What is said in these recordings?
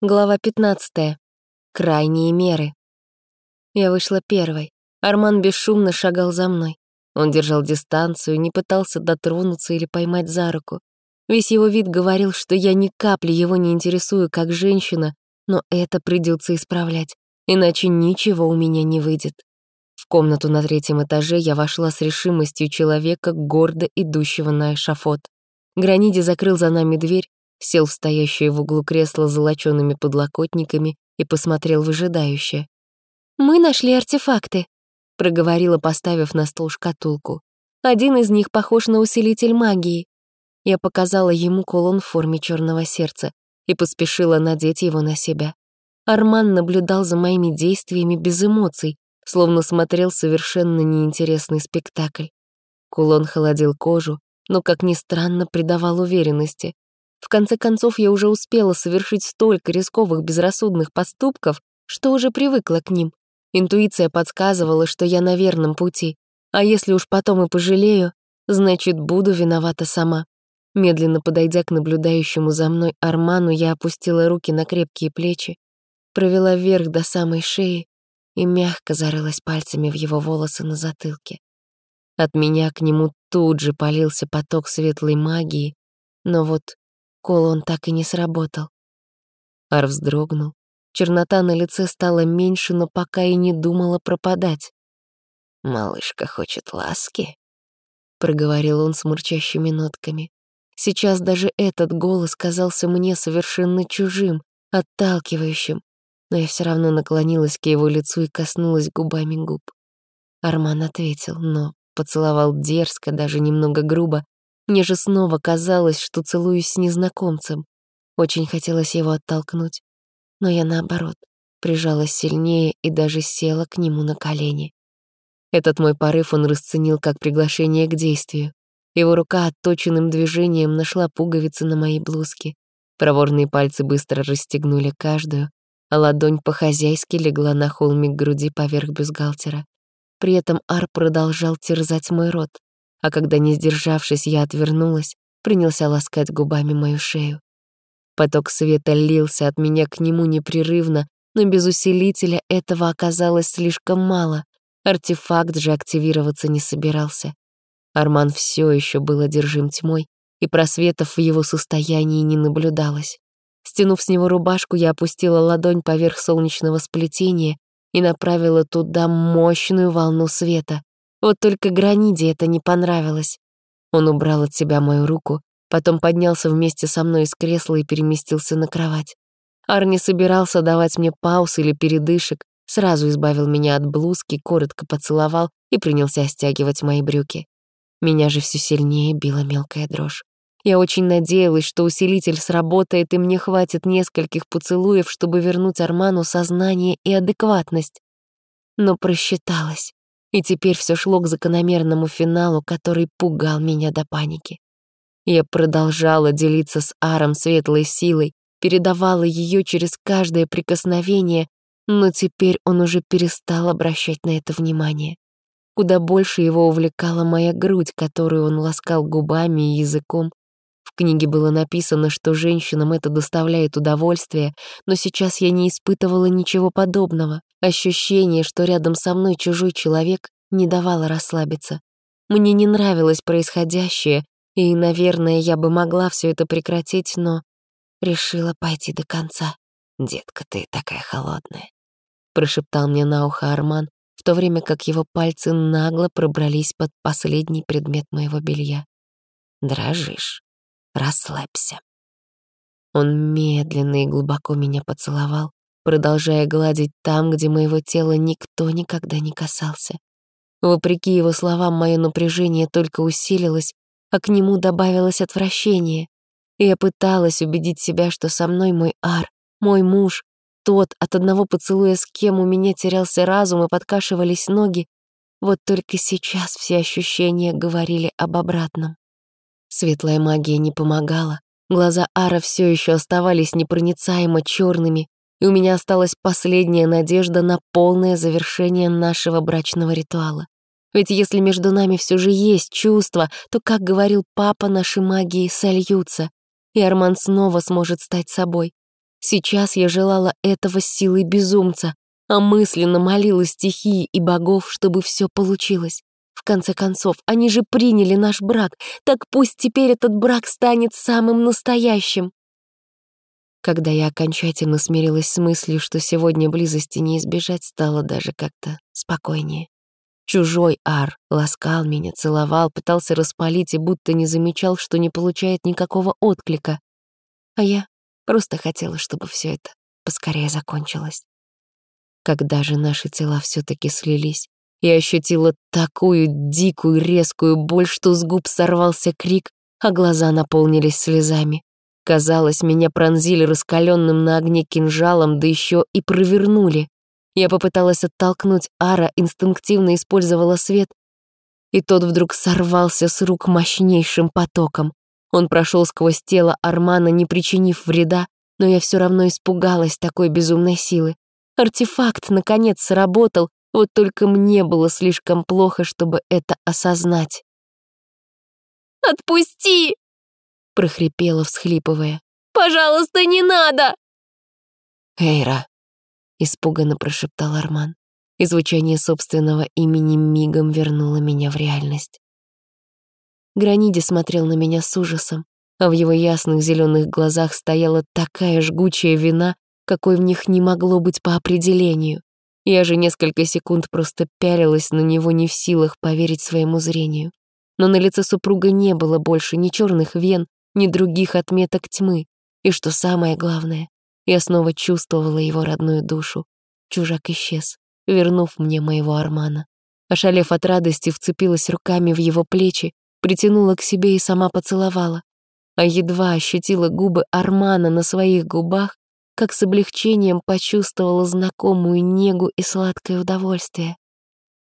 Глава 15. Крайние меры. Я вышла первой. Арман бесшумно шагал за мной. Он держал дистанцию, не пытался дотронуться или поймать за руку. Весь его вид говорил, что я ни капли его не интересую как женщина, но это придется исправлять, иначе ничего у меня не выйдет. В комнату на третьем этаже я вошла с решимостью человека, гордо идущего на эшафот. Граниди закрыл за нами дверь, сел в стоящее в углу кресло с золочёными подлокотниками и посмотрел выжидающе. «Мы нашли артефакты», — проговорила, поставив на стол шкатулку. «Один из них похож на усилитель магии». Я показала ему кулон в форме черного сердца и поспешила надеть его на себя. Арман наблюдал за моими действиями без эмоций, словно смотрел совершенно неинтересный спектакль. Кулон холодил кожу, но, как ни странно, придавал уверенности. В конце концов, я уже успела совершить столько рисковых безрассудных поступков, что уже привыкла к ним. Интуиция подсказывала, что я на верном пути. А если уж потом и пожалею, значит, буду виновата сама. Медленно подойдя к наблюдающему за мной Арману, я опустила руки на крепкие плечи, провела вверх до самой шеи и мягко зарылась пальцами в его волосы на затылке. От меня к нему тут же полился поток светлой магии, но вот Кулон так и не сработал. Ар вздрогнул. Чернота на лице стала меньше, но пока и не думала пропадать. «Малышка хочет ласки», — проговорил он с мурчащими нотками. Сейчас даже этот голос казался мне совершенно чужим, отталкивающим, но я все равно наклонилась к его лицу и коснулась губами губ. Арман ответил, но поцеловал дерзко, даже немного грубо, мне же снова казалось, что целуюсь с незнакомцем. Очень хотелось его оттолкнуть. Но я, наоборот, прижалась сильнее и даже села к нему на колени. Этот мой порыв он расценил как приглашение к действию. Его рука отточенным движением нашла пуговицы на моей блузке. Проворные пальцы быстро расстегнули каждую, а ладонь по-хозяйски легла на холмик груди поверх бюстгальтера. При этом Ар продолжал терзать мой рот а когда, не сдержавшись, я отвернулась, принялся ласкать губами мою шею. Поток света лился от меня к нему непрерывно, но без усилителя этого оказалось слишком мало. Артефакт же активироваться не собирался. Арман все еще был одержим тьмой, и просветов в его состоянии не наблюдалось. Стянув с него рубашку, я опустила ладонь поверх солнечного сплетения и направила туда мощную волну света. Вот только Граниде это не понравилось. Он убрал от себя мою руку, потом поднялся вместе со мной из кресла и переместился на кровать. Арни собирался давать мне пауз или передышек, сразу избавил меня от блузки, коротко поцеловал и принялся стягивать мои брюки. Меня же все сильнее била мелкая дрожь. Я очень надеялась, что усилитель сработает, и мне хватит нескольких поцелуев, чтобы вернуть Арману сознание и адекватность. Но просчиталась и теперь все шло к закономерному финалу, который пугал меня до паники. Я продолжала делиться с Аром светлой силой, передавала ее через каждое прикосновение, но теперь он уже перестал обращать на это внимание. Куда больше его увлекала моя грудь, которую он ласкал губами и языком, книге было написано, что женщинам это доставляет удовольствие, но сейчас я не испытывала ничего подобного. Ощущение, что рядом со мной чужой человек, не давало расслабиться. Мне не нравилось происходящее, и, наверное, я бы могла все это прекратить, но решила пойти до конца. «Детка, ты такая холодная», — прошептал мне на ухо Арман, в то время как его пальцы нагло пробрались под последний предмет моего белья. «Дрожишь». Расслабься. Он медленно и глубоко меня поцеловал, продолжая гладить там, где моего тела никто никогда не касался. Вопреки его словам, мое напряжение только усилилось, а к нему добавилось отвращение. И я пыталась убедить себя, что со мной мой Ар, мой муж, тот, от одного поцелуя с кем у меня терялся разум и подкашивались ноги, вот только сейчас все ощущения говорили об обратном. Светлая магия не помогала. Глаза Ара все еще оставались непроницаемо черными, и у меня осталась последняя надежда на полное завершение нашего брачного ритуала. Ведь если между нами все же есть чувства, то, как говорил папа, наши магии сольются, и Арман снова сможет стать собой. Сейчас я желала этого силой безумца, а мысленно молила стихии и богов, чтобы все получилось. В конце концов, они же приняли наш брак, так пусть теперь этот брак станет самым настоящим. Когда я окончательно смирилась с мыслью, что сегодня близости не избежать, стало даже как-то спокойнее. Чужой Ар ласкал меня, целовал, пытался распалить и будто не замечал, что не получает никакого отклика. А я просто хотела, чтобы все это поскорее закончилось. Когда же наши тела все таки слились, я ощутила такую дикую резкую боль, что с губ сорвался крик, а глаза наполнились слезами. Казалось, меня пронзили раскаленным на огне кинжалом, да еще и провернули. Я попыталась оттолкнуть Ара, инстинктивно использовала свет, и тот вдруг сорвался с рук мощнейшим потоком. Он прошел сквозь тело Армана, не причинив вреда, но я все равно испугалась такой безумной силы. Артефакт, наконец, сработал, вот только мне было слишком плохо, чтобы это осознать. «Отпусти!» — прохрипела, всхлипывая. «Пожалуйста, не надо!» «Эйра!» — испуганно прошептал Арман, и звучание собственного имени мигом вернуло меня в реальность. Граниди смотрел на меня с ужасом, а в его ясных зеленых глазах стояла такая жгучая вина, какой в них не могло быть по определению. Я же несколько секунд просто пялилась на него не в силах поверить своему зрению. Но на лице супруга не было больше ни черных вен, ни других отметок тьмы. И что самое главное, я снова чувствовала его родную душу. Чужак исчез, вернув мне моего Армана. Ошалев от радости, вцепилась руками в его плечи, притянула к себе и сама поцеловала. А едва ощутила губы Армана на своих губах, как с облегчением почувствовала знакомую негу и сладкое удовольствие.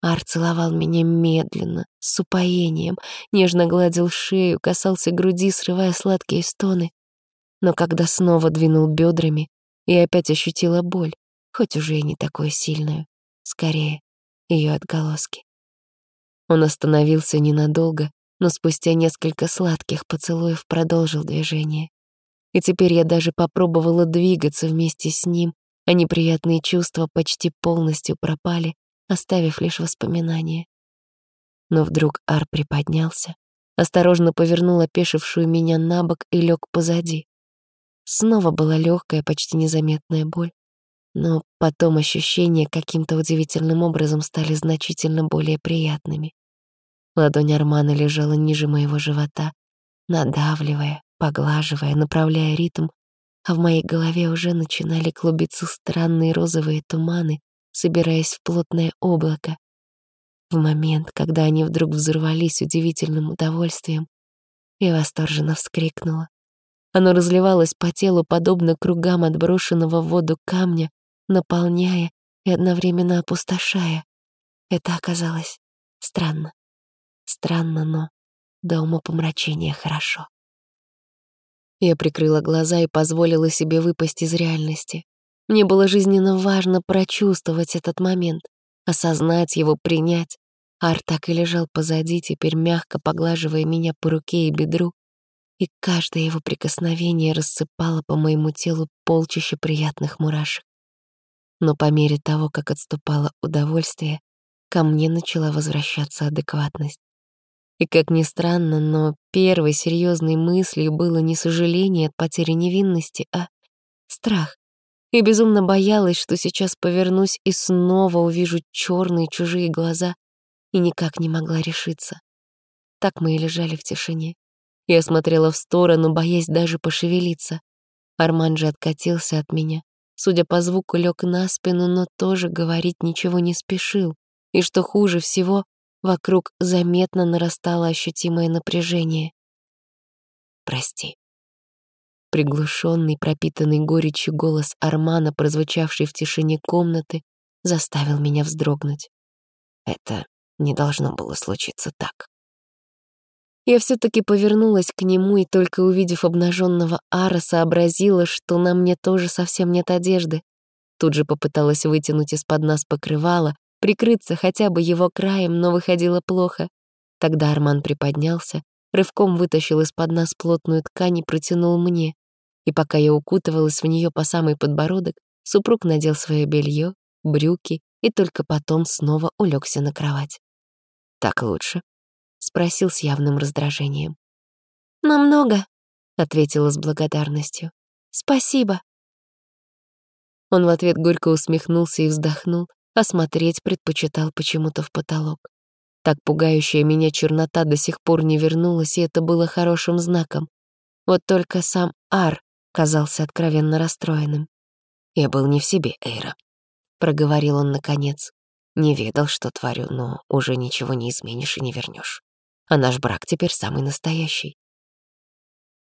Ар целовал меня медленно, с упоением, нежно гладил шею, касался груди, срывая сладкие стоны. Но когда снова двинул бедрами, я опять ощутила боль, хоть уже и не такую сильную, скорее, ее отголоски. Он остановился ненадолго, но спустя несколько сладких поцелуев продолжил движение и теперь я даже попробовала двигаться вместе с ним, а неприятные чувства почти полностью пропали, оставив лишь воспоминания. Но вдруг Ар приподнялся, осторожно повернул опешившую меня на бок и лег позади. Снова была легкая, почти незаметная боль, но потом ощущения каким-то удивительным образом стали значительно более приятными. Ладонь Армана лежала ниже моего живота, надавливая, поглаживая, направляя ритм, а в моей голове уже начинали клубиться странные розовые туманы, собираясь в плотное облако. В момент, когда они вдруг взорвались удивительным удовольствием, я восторженно вскрикнула. Оно разливалось по телу, подобно кругам отброшенного в воду камня, наполняя и одновременно опустошая. Это оказалось странно. Странно, но до умопомрачения хорошо. Я прикрыла глаза и позволила себе выпасть из реальности. Мне было жизненно важно прочувствовать этот момент, осознать его, принять. Ар так и лежал позади, теперь мягко поглаживая меня по руке и бедру, и каждое его прикосновение рассыпало по моему телу полчища приятных мурашек. Но по мере того, как отступало удовольствие, ко мне начала возвращаться адекватность. И как ни странно, но первой серьезной мыслью было не сожаление от потери невинности, а страх. И безумно боялась, что сейчас повернусь и снова увижу черные чужие глаза, и никак не могла решиться. Так мы и лежали в тишине. Я смотрела в сторону, боясь даже пошевелиться. Арман же откатился от меня. Судя по звуку, лег на спину, но тоже говорить ничего не спешил. И что хуже всего, Вокруг заметно нарастало ощутимое напряжение. «Прости». Приглушенный, пропитанный горечью голос Армана, прозвучавший в тишине комнаты, заставил меня вздрогнуть. Это не должно было случиться так. Я все таки повернулась к нему и только увидев обнаженного Ара, сообразила, что на мне тоже совсем нет одежды. Тут же попыталась вытянуть из-под нас покрывало, прикрыться хотя бы его краем, но выходило плохо. Тогда Арман приподнялся, рывком вытащил из-под нас плотную ткань и протянул мне. И пока я укутывалась в нее по самый подбородок, супруг надел свое белье, брюки и только потом снова улегся на кровать. «Так лучше?» — спросил с явным раздражением. «Намного», — ответила с благодарностью. «Спасибо». Он в ответ горько усмехнулся и вздохнул, а смотреть предпочитал почему-то в потолок. Так пугающая меня чернота до сих пор не вернулась, и это было хорошим знаком. Вот только сам Ар казался откровенно расстроенным. «Я был не в себе, Эйра», — проговорил он наконец. «Не ведал, что творю, но уже ничего не изменишь и не вернешь. А наш брак теперь самый настоящий».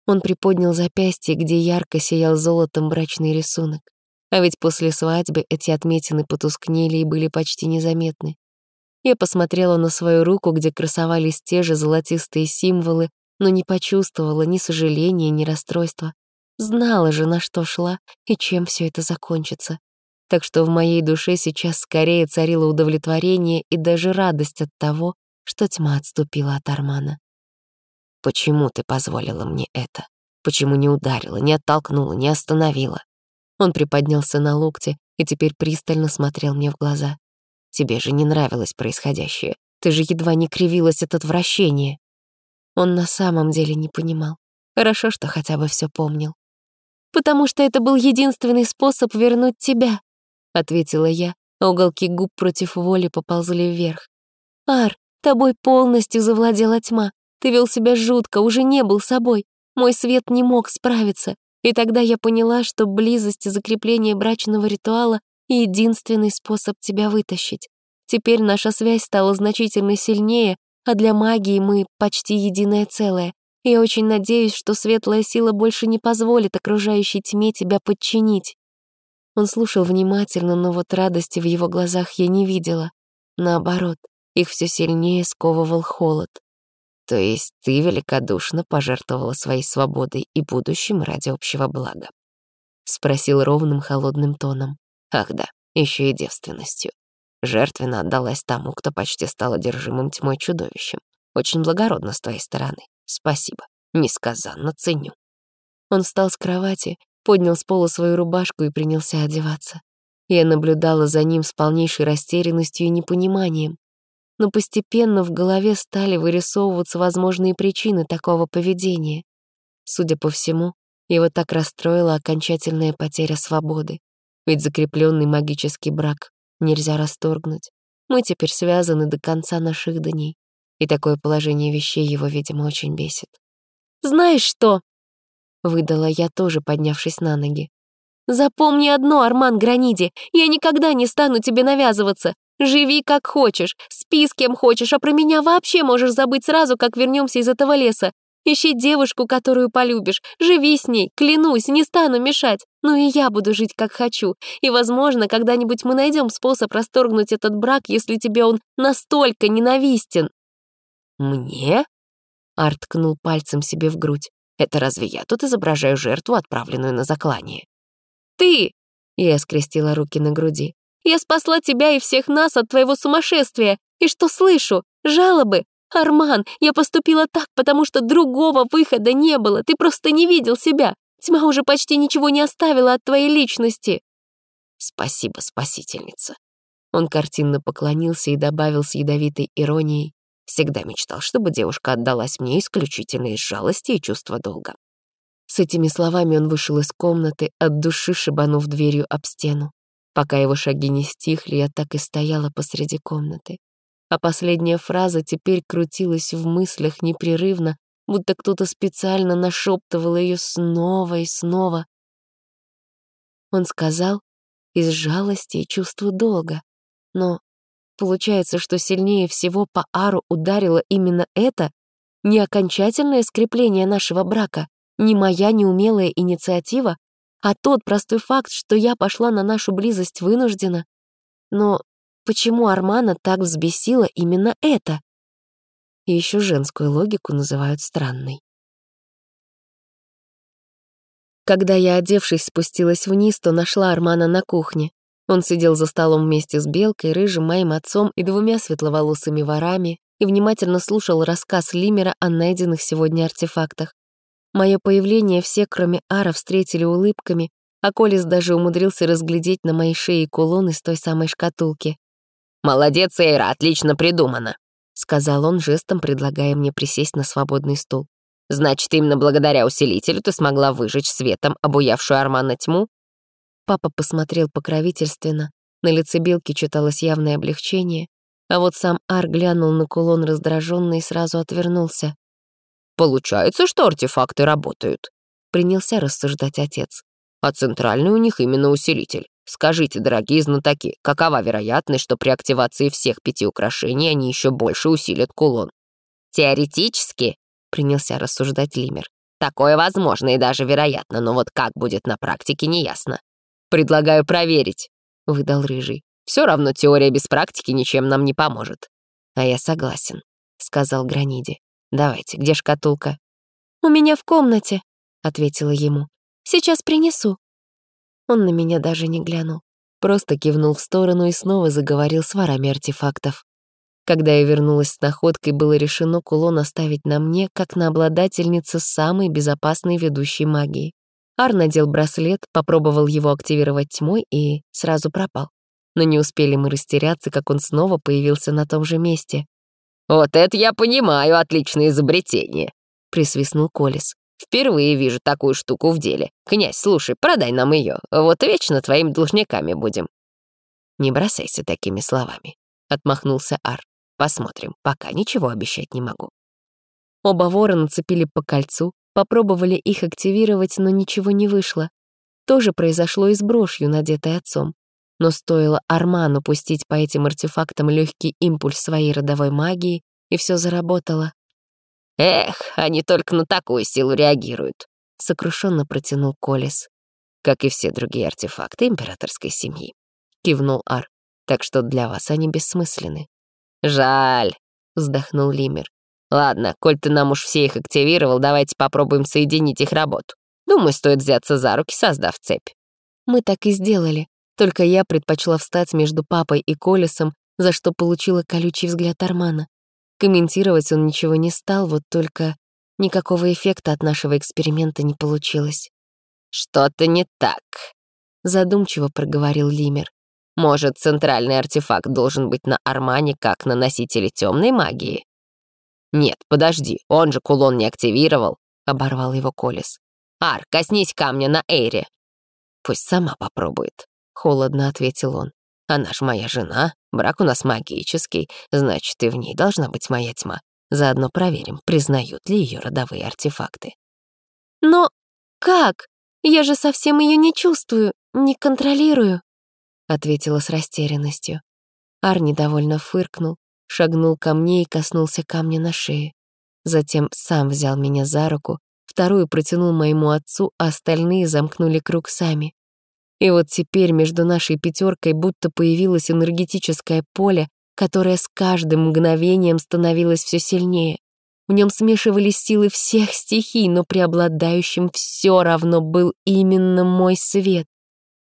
Он приподнял запястье, где ярко сиял золотом брачный рисунок. А ведь после свадьбы эти отметины потускнели и были почти незаметны. Я посмотрела на свою руку, где красовались те же золотистые символы, но не почувствовала ни сожаления, ни расстройства. Знала же, на что шла и чем все это закончится. Так что в моей душе сейчас скорее царило удовлетворение и даже радость от того, что тьма отступила от Армана. «Почему ты позволила мне это? Почему не ударила, не оттолкнула, не остановила?» Он приподнялся на локте и теперь пристально смотрел мне в глаза. «Тебе же не нравилось происходящее. Ты же едва не кривилась от отвращения». Он на самом деле не понимал. Хорошо, что хотя бы все помнил. «Потому что это был единственный способ вернуть тебя», — ответила я, уголки губ против воли поползли вверх. «Ар, тобой полностью завладела тьма. Ты вел себя жутко, уже не был собой. Мой свет не мог справиться. И тогда я поняла, что близость и закрепление брачного ритуала — единственный способ тебя вытащить. Теперь наша связь стала значительно сильнее, а для магии мы почти единое целое. Я очень надеюсь, что светлая сила больше не позволит окружающей тьме тебя подчинить. Он слушал внимательно, но вот радости в его глазах я не видела. Наоборот, их все сильнее сковывал холод. То есть ты великодушно пожертвовала своей свободой и будущим ради общего блага? Спросил ровным холодным тоном. Ах да, еще и девственностью. Жертвенно отдалась тому, кто почти стал одержимым тьмой чудовищем. Очень благородно с твоей стороны. Спасибо. Несказанно ценю. Он встал с кровати, поднял с пола свою рубашку и принялся одеваться. Я наблюдала за ним с полнейшей растерянностью и непониманием но постепенно в голове стали вырисовываться возможные причины такого поведения. Судя по всему, его так расстроила окончательная потеря свободы, ведь закрепленный магический брак нельзя расторгнуть. Мы теперь связаны до конца наших дней, и такое положение вещей его, видимо, очень бесит. «Знаешь что?» — выдала я, тоже поднявшись на ноги. «Запомни одно, Арман Граниди, я никогда не стану тебе навязываться. Живи как хочешь, спи с кем хочешь, а про меня вообще можешь забыть сразу, как вернемся из этого леса. Ищи девушку, которую полюбишь, живи с ней, клянусь, не стану мешать. Ну и я буду жить как хочу. И, возможно, когда-нибудь мы найдем способ расторгнуть этот брак, если тебе он настолько ненавистен». «Мне?» Арт ткнул пальцем себе в грудь. «Это разве я тут изображаю жертву, отправленную на заклание?» «Ты!» Я скрестила руки на груди. Я спасла тебя и всех нас от твоего сумасшествия. И что слышу? Жалобы? Арман, я поступила так, потому что другого выхода не было. Ты просто не видел себя. Тьма уже почти ничего не оставила от твоей личности. Спасибо, спасительница. Он картинно поклонился и добавил с ядовитой иронией. Всегда мечтал, чтобы девушка отдалась мне исключительно из жалости и чувства долга. С этими словами он вышел из комнаты, от души шибанув дверью об стену. Пока его шаги не стихли, я так и стояла посреди комнаты. А последняя фраза теперь крутилась в мыслях непрерывно, будто кто-то специально нашептывал ее снова и снова. Он сказал из жалости и чувства долга. Но получается, что сильнее всего по Ару ударило именно это, не окончательное скрепление нашего брака, не моя неумелая инициатива, а тот простой факт, что я пошла на нашу близость вынуждена. Но почему Армана так взбесила именно это? Еще женскую логику называют странной. Когда я, одевшись, спустилась вниз, то нашла Армана на кухне. Он сидел за столом вместе с Белкой, Рыжим, моим отцом и двумя светловолосыми ворами и внимательно слушал рассказ Лимера о найденных сегодня артефактах. Мое появление все, кроме Ара, встретили улыбками, а Колес даже умудрился разглядеть на моей шее кулон из той самой шкатулки. «Молодец, Эйра, отлично придумано», — сказал он, жестом предлагая мне присесть на свободный стул. «Значит, именно благодаря усилителю ты смогла выжечь светом обуявшую Армана тьму?» Папа посмотрел покровительственно. На лице Белки читалось явное облегчение, а вот сам Ар глянул на кулон раздраженно и сразу отвернулся. «Получается, что артефакты работают», — принялся рассуждать отец. «А центральный у них именно усилитель. Скажите, дорогие знатоки, какова вероятность, что при активации всех пяти украшений они еще больше усилят кулон? Теоретически, принялся рассуждать Лимер, такое возможно и даже вероятно, но вот как будет на практике, неясно. Предлагаю проверить, выдал Рыжий. Все равно теория без практики ничем нам не поможет. А я согласен, сказал Граниди. Давайте, где шкатулка? У меня в комнате, ответила ему. Сейчас принесу. Он на меня даже не глянул, просто кивнул в сторону и снова заговорил с ворами артефактов. Когда я вернулась с находкой, было решено кулон оставить на мне, как на обладательнице самой безопасной ведущей магии. Ар надел браслет, попробовал его активировать тьмой и сразу пропал. Но не успели мы растеряться, как он снова появился на том же месте. «Вот это я понимаю, отличное изобретение», — присвистнул Колес. Впервые вижу такую штуку в деле. Князь, слушай, продай нам ее. Вот вечно твоими должниками будем». «Не бросайся такими словами», — отмахнулся Ар. «Посмотрим, пока ничего обещать не могу». Оба вора нацепили по кольцу, попробовали их активировать, но ничего не вышло. То же произошло и с брошью, надетой отцом. Но стоило Арману пустить по этим артефактам легкий импульс своей родовой магии, и все заработало. «Эх, они только на такую силу реагируют», — сокрушенно протянул Колес. «Как и все другие артефакты императорской семьи», — кивнул Ар. «Так что для вас они бессмысленны». «Жаль», — вздохнул Лимер. «Ладно, коль ты нам уж все их активировал, давайте попробуем соединить их работу. Думаю, стоит взяться за руки, создав цепь». Мы так и сделали, только я предпочла встать между папой и Колесом, за что получила колючий взгляд Армана. Комментировать он ничего не стал, вот только никакого эффекта от нашего эксперимента не получилось. «Что-то не так», — задумчиво проговорил Лимер. «Может, центральный артефакт должен быть на Армане, как на носителе темной магии?» «Нет, подожди, он же кулон не активировал», — оборвал его Колес. «Ар, коснись камня на Эйре». «Пусть сама попробует», — холодно ответил он. Она ж моя жена, брак у нас магический, значит, и в ней должна быть моя тьма. Заодно проверим, признают ли ее родовые артефакты. Но как? Я же совсем ее не чувствую, не контролирую, ответила с растерянностью. Ар недовольно фыркнул, шагнул ко мне и коснулся камня на шее. Затем сам взял меня за руку, вторую протянул моему отцу, а остальные замкнули круг сами. И вот теперь между нашей пятеркой будто появилось энергетическое поле, которое с каждым мгновением становилось все сильнее. В нем смешивались силы всех стихий, но преобладающим все равно был именно мой свет.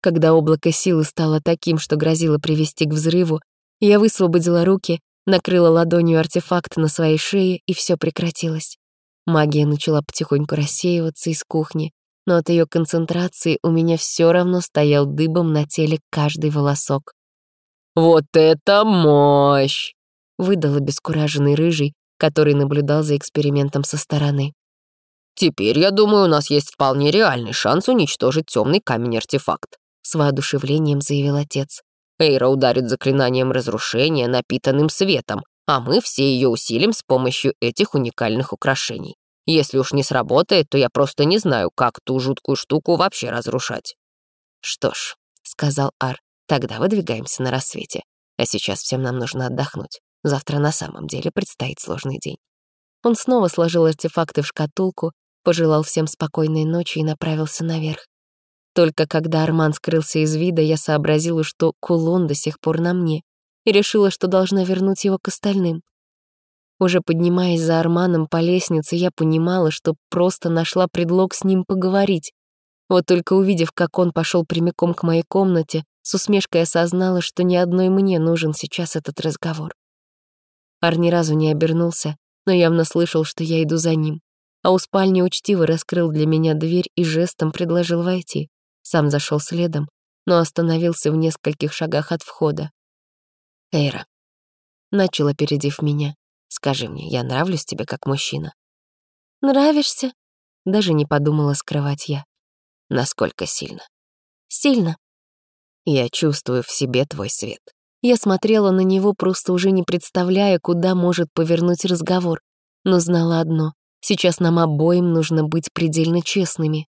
Когда облако силы стало таким, что грозило привести к взрыву, я высвободила руки, накрыла ладонью артефакт на своей шее, и все прекратилось. Магия начала потихоньку рассеиваться из кухни, но от ее концентрации у меня все равно стоял дыбом на теле каждый волосок. «Вот это мощь!» — выдал обескураженный рыжий, который наблюдал за экспериментом со стороны. «Теперь, я думаю, у нас есть вполне реальный шанс уничтожить темный камень-артефакт», — с воодушевлением заявил отец. «Эйра ударит заклинанием разрушения, напитанным светом, а мы все ее усилим с помощью этих уникальных украшений. Если уж не сработает, то я просто не знаю, как ту жуткую штуку вообще разрушать». «Что ж», — сказал Ар, — «тогда выдвигаемся на рассвете. А сейчас всем нам нужно отдохнуть. Завтра на самом деле предстоит сложный день». Он снова сложил артефакты в шкатулку, пожелал всем спокойной ночи и направился наверх. Только когда Арман скрылся из вида, я сообразила, что кулон до сих пор на мне, и решила, что должна вернуть его к остальным. Уже поднимаясь за Арманом по лестнице, я понимала, что просто нашла предлог с ним поговорить. Вот только увидев, как он пошел прямиком к моей комнате, с усмешкой осознала, что ни одной мне нужен сейчас этот разговор. Ар ни разу не обернулся, но явно слышал, что я иду за ним. а у спальни учтиво раскрыл для меня дверь и жестом предложил войти. Сам зашел следом, но остановился в нескольких шагах от входа. «Эйра», — начал, опередив меня, — «скажи мне, я нравлюсь тебе как мужчина?» «Нравишься?» — даже не подумала скрывать я. «Насколько сильно?» «Сильно». «Я чувствую в себе твой свет». Я смотрела на него, просто уже не представляя, куда может повернуть разговор, но знала одно — сейчас нам обоим нужно быть предельно честными.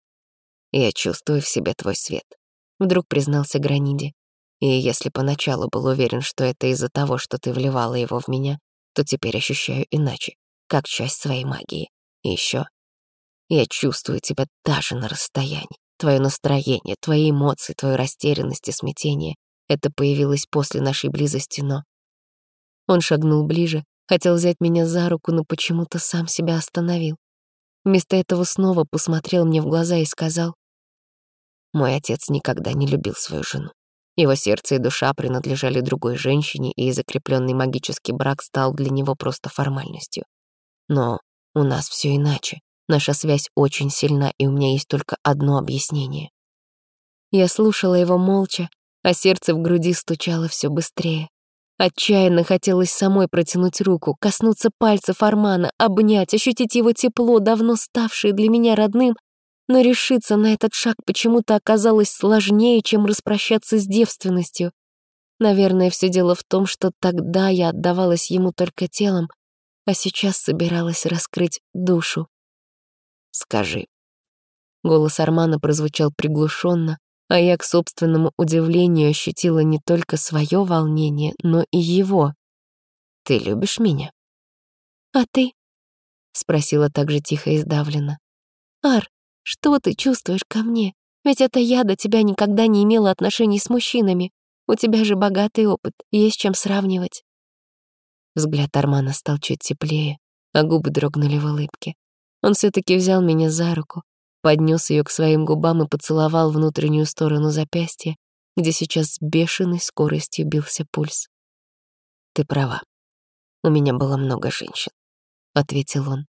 «Я чувствую в себе твой свет», — вдруг признался Граниди. «И если поначалу был уверен, что это из-за того, что ты вливала его в меня, то теперь ощущаю иначе, как часть своей магии. И ещё я чувствую тебя даже на расстоянии. Твое настроение, твои эмоции, твою растерянность и смятение — это появилось после нашей близости, но... Он шагнул ближе, хотел взять меня за руку, но почему-то сам себя остановил. Вместо этого снова посмотрел мне в глаза и сказал, мой отец никогда не любил свою жену. Его сердце и душа принадлежали другой женщине, и закрепленный магический брак стал для него просто формальностью. Но у нас все иначе. Наша связь очень сильна, и у меня есть только одно объяснение. Я слушала его молча, а сердце в груди стучало все быстрее. Отчаянно хотелось самой протянуть руку, коснуться пальцев Армана, обнять, ощутить его тепло, давно ставшее для меня родным, но решиться на этот шаг почему-то оказалось сложнее, чем распрощаться с девственностью. Наверное, все дело в том, что тогда я отдавалась ему только телом, а сейчас собиралась раскрыть душу. «Скажи». Голос Армана прозвучал приглушенно, а я, к собственному удивлению, ощутила не только свое волнение, но и его. «Ты любишь меня?» «А ты?» — спросила также тихо и сдавленно. «Ар, что ты чувствуешь ко мне? Ведь это я до тебя никогда не имела отношений с мужчинами. У тебя же богатый опыт, есть чем сравнивать». Взгляд Армана стал чуть теплее, а губы дрогнули в улыбке. Он все таки взял меня за руку, поднес ее к своим губам и поцеловал внутреннюю сторону запястья, где сейчас с бешеной скоростью бился пульс. «Ты права. У меня было много женщин», — ответил он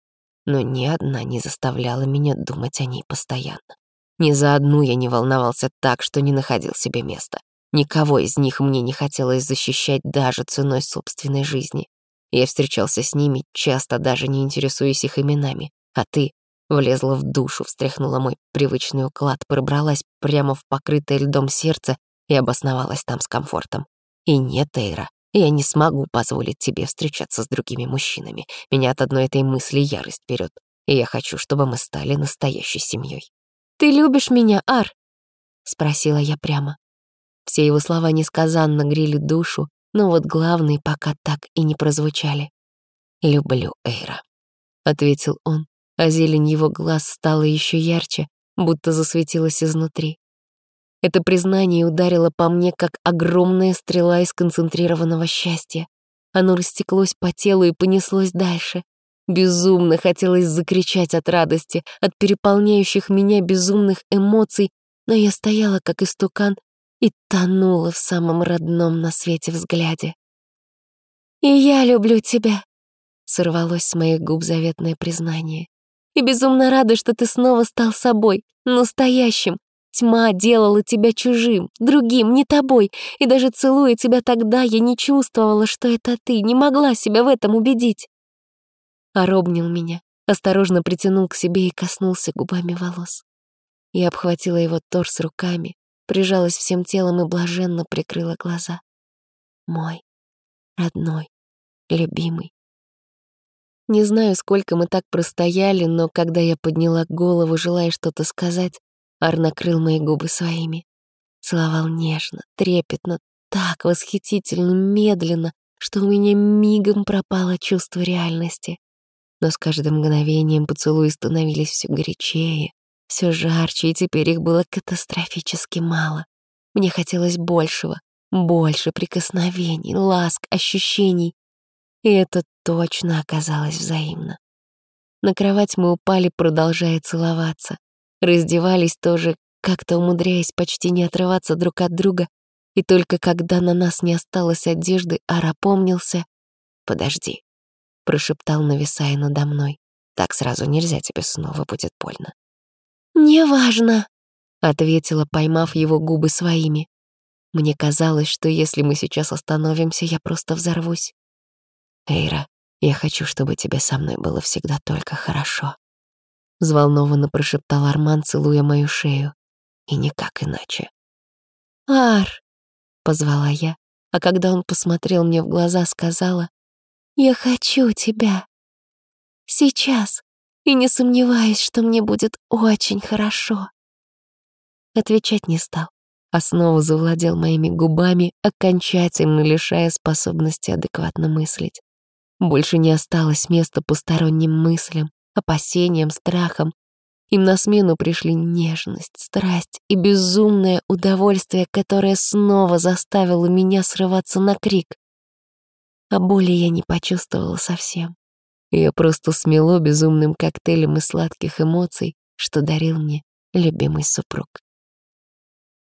но ни одна не заставляла меня думать о ней постоянно. Ни за одну я не волновался так, что не находил себе места. Никого из них мне не хотелось защищать даже ценой собственной жизни. Я встречался с ними, часто даже не интересуясь их именами. А ты влезла в душу, встряхнула мой привычный уклад, пробралась прямо в покрытое льдом сердце и обосновалась там с комфортом. И нет, Эйра, я не смогу позволить тебе встречаться с другими мужчинами. Меня от одной этой мысли ярость берет. И я хочу, чтобы мы стали настоящей семьей. «Ты любишь меня, Ар?» — спросила я прямо. Все его слова несказанно грели душу, но вот главные пока так и не прозвучали. «Люблю Эйра», — ответил он, а зелень его глаз стала еще ярче, будто засветилась изнутри. Это признание ударило по мне, как огромная стрела из концентрированного счастья. Оно растеклось по телу и понеслось дальше. Безумно хотелось закричать от радости, от переполняющих меня безумных эмоций, но я стояла как истукан и тонула в самом родном на свете взгляде. «И я люблю тебя», — сорвалось с моих губ заветное признание. «И безумно рада, что ты снова стал собой, настоящим, Тьма делала тебя чужим, другим, не тобой, и даже целуя тебя тогда, я не чувствовала, что это ты, не могла себя в этом убедить. Оробнил меня, осторожно притянул к себе и коснулся губами волос. Я обхватила его торс руками, прижалась всем телом и блаженно прикрыла глаза. Мой, родной, любимый. Не знаю, сколько мы так простояли, но когда я подняла голову, желая что-то сказать, Ар накрыл мои губы своими. Целовал нежно, трепетно, так восхитительно, медленно, что у меня мигом пропало чувство реальности. Но с каждым мгновением поцелуи становились все горячее, все жарче, и теперь их было катастрофически мало. Мне хотелось большего, больше прикосновений, ласк, ощущений. И это точно оказалось взаимно. На кровать мы упали, продолжая целоваться. Раздевались тоже, как-то умудряясь почти не отрываться друг от друга, и только когда на нас не осталось одежды, Ара помнился. «Подожди», — прошептал, нависая надо мной. Так сразу нельзя, тебе снова будет больно. «Неважно», — ответила, поймав его губы своими. Мне казалось, что если мы сейчас остановимся, я просто взорвусь. «Эйра, я хочу, чтобы тебе со мной было всегда только хорошо», — взволнованно прошептал Арман, целуя мою шею. «И никак иначе». «Ар!» — позвала я, а когда он посмотрел мне в глаза, сказала, «Я хочу тебя. Сейчас. И не сомневаюсь, что мне будет очень хорошо». Отвечать не стал, а снова завладел моими губами, окончательно лишая способности адекватно мыслить. Больше не осталось места посторонним мыслям, опасениям, страхам, им на смену пришли нежность, страсть и безумное удовольствие, которое снова заставило меня срываться на крик. А боли я не почувствовала совсем. Ее просто смело безумным коктейлем из сладких эмоций, что дарил мне любимый супруг.